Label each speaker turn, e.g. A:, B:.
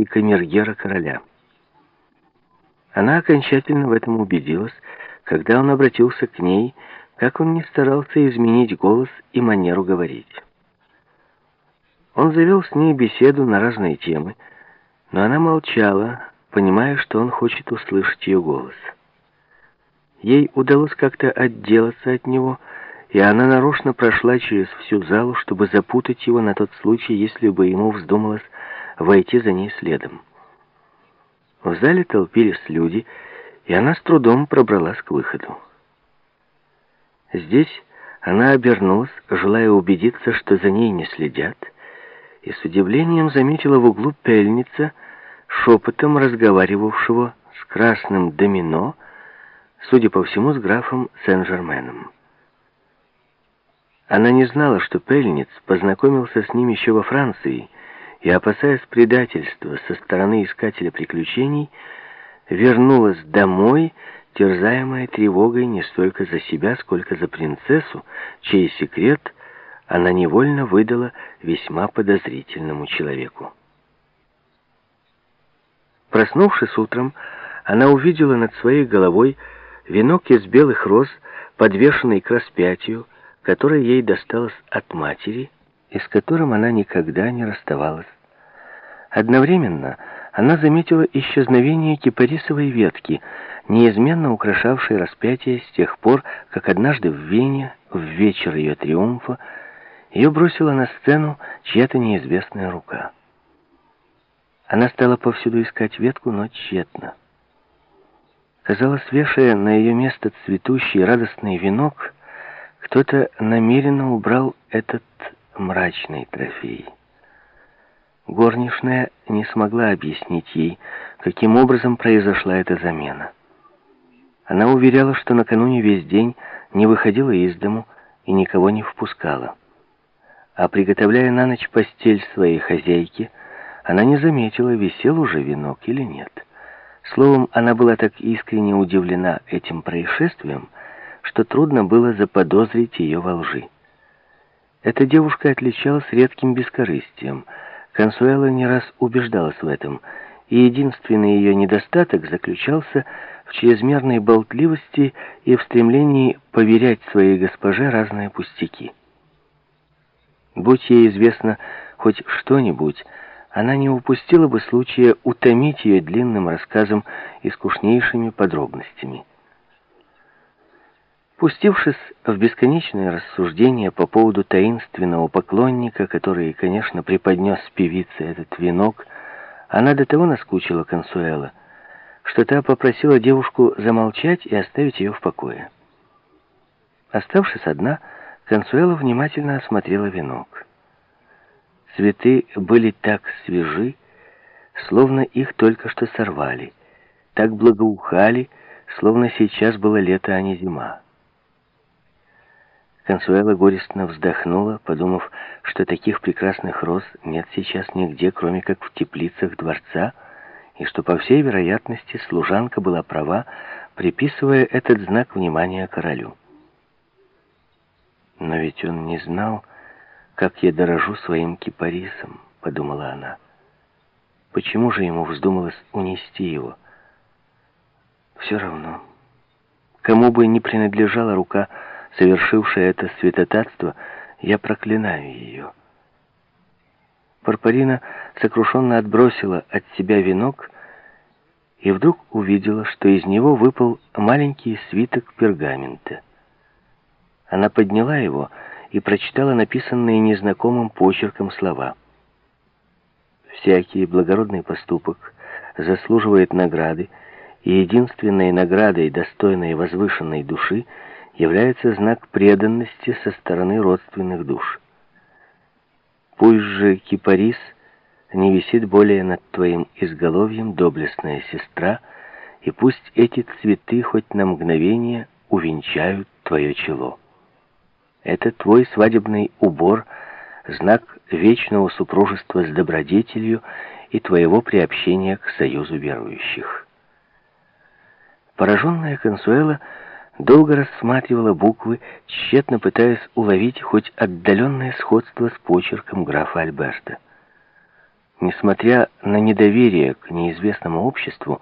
A: обязанностей камергера короля. Она окончательно в этом убедилась, когда он обратился к ней, как он не старался изменить голос и манеру говорить. Он завел с ней беседу на разные темы, но она молчала, понимая, что он хочет услышать ее голос. Ей удалось как-то отделаться от него, и она нарочно прошла через всю залу, чтобы запутать его на тот случай, если бы ему вздумалось войти за ней следом. В зале толпились люди, и она с трудом пробралась к выходу. Здесь она обернулась, желая убедиться, что за ней не следят, и с удивлением заметила в углу пельница, шепотом разговаривавшего с красным домино, судя по всему, с графом Сен-Жерменом. Она не знала, что Пельниц познакомился с ним еще во Франции, и, опасаясь предательства со стороны искателя приключений, вернулась домой, терзаемая тревогой не столько за себя, сколько за принцессу, чей секрет она невольно выдала весьма подозрительному человеку. Проснувшись утром, она увидела над своей головой венок из белых роз, подвешенный к распятию, который ей досталось от матери, и с которым она никогда не расставалась. Одновременно она заметила исчезновение кипарисовой ветки, неизменно украшавшей распятие с тех пор, как однажды в Вене, в вечер ее триумфа, ее бросила на сцену чья-то неизвестная рука. Она стала повсюду искать ветку, но тщетно. Казалось, вешая на ее место цветущий радостный венок, кто-то намеренно убрал этот мрачный трофей. Горничная не смогла объяснить ей, каким образом произошла эта замена. Она уверяла, что накануне весь день не выходила из дому и никого не впускала. А приготовляя на ночь постель своей хозяйки, она не заметила, висел уже венок или нет. Словом, она была так искренне удивлена этим происшествием, что трудно было заподозрить ее во лжи. Эта девушка отличалась редким бескорыстием. Консуэла не раз убеждалась в этом, и единственный ее недостаток заключался в чрезмерной болтливости и в стремлении поверять своей госпоже разные пустяки. Будь ей известно хоть что-нибудь, она не упустила бы случая утомить ее длинным рассказом и скучнейшими подробностями. Пустившись в бесконечные рассуждения по поводу таинственного поклонника, который, конечно, преподнес певице этот венок, она до того наскучила Консуэла, что та попросила девушку замолчать и оставить ее в покое. Оставшись одна, Консуэла внимательно осмотрела венок. Цветы были так свежи, словно их только что сорвали, так благоухали, словно сейчас было лето, а не зима. Консуэла горестно вздохнула, подумав, что таких прекрасных роз нет сейчас нигде, кроме как в теплицах дворца, и что, по всей вероятности, служанка была права, приписывая этот знак внимания королю. «Но ведь он не знал, как я дорожу своим кипарисом», — подумала она. «Почему же ему вздумалось унести его?» «Все равно, кому бы не принадлежала рука, — совершившая это святотатство, я проклинаю ее. Парпарина сокрушенно отбросила от себя венок и вдруг увидела, что из него выпал маленький свиток пергамента. Она подняла его и прочитала написанные незнакомым почерком слова. «Всякий благородный поступок заслуживает награды, и единственной наградой, достойной возвышенной души — является знак преданности со стороны родственных душ. Пусть же кипарис не висит более над твоим изголовьем, доблестная сестра, и пусть эти цветы хоть на мгновение увенчают твое чело. Это твой свадебный убор, знак вечного супружества с добродетелью и твоего приобщения к союзу верующих. Пораженная Консуэла долго рассматривала буквы, тщетно пытаясь уловить хоть отдаленное сходство с почерком графа Альберта. Несмотря на недоверие к неизвестному обществу,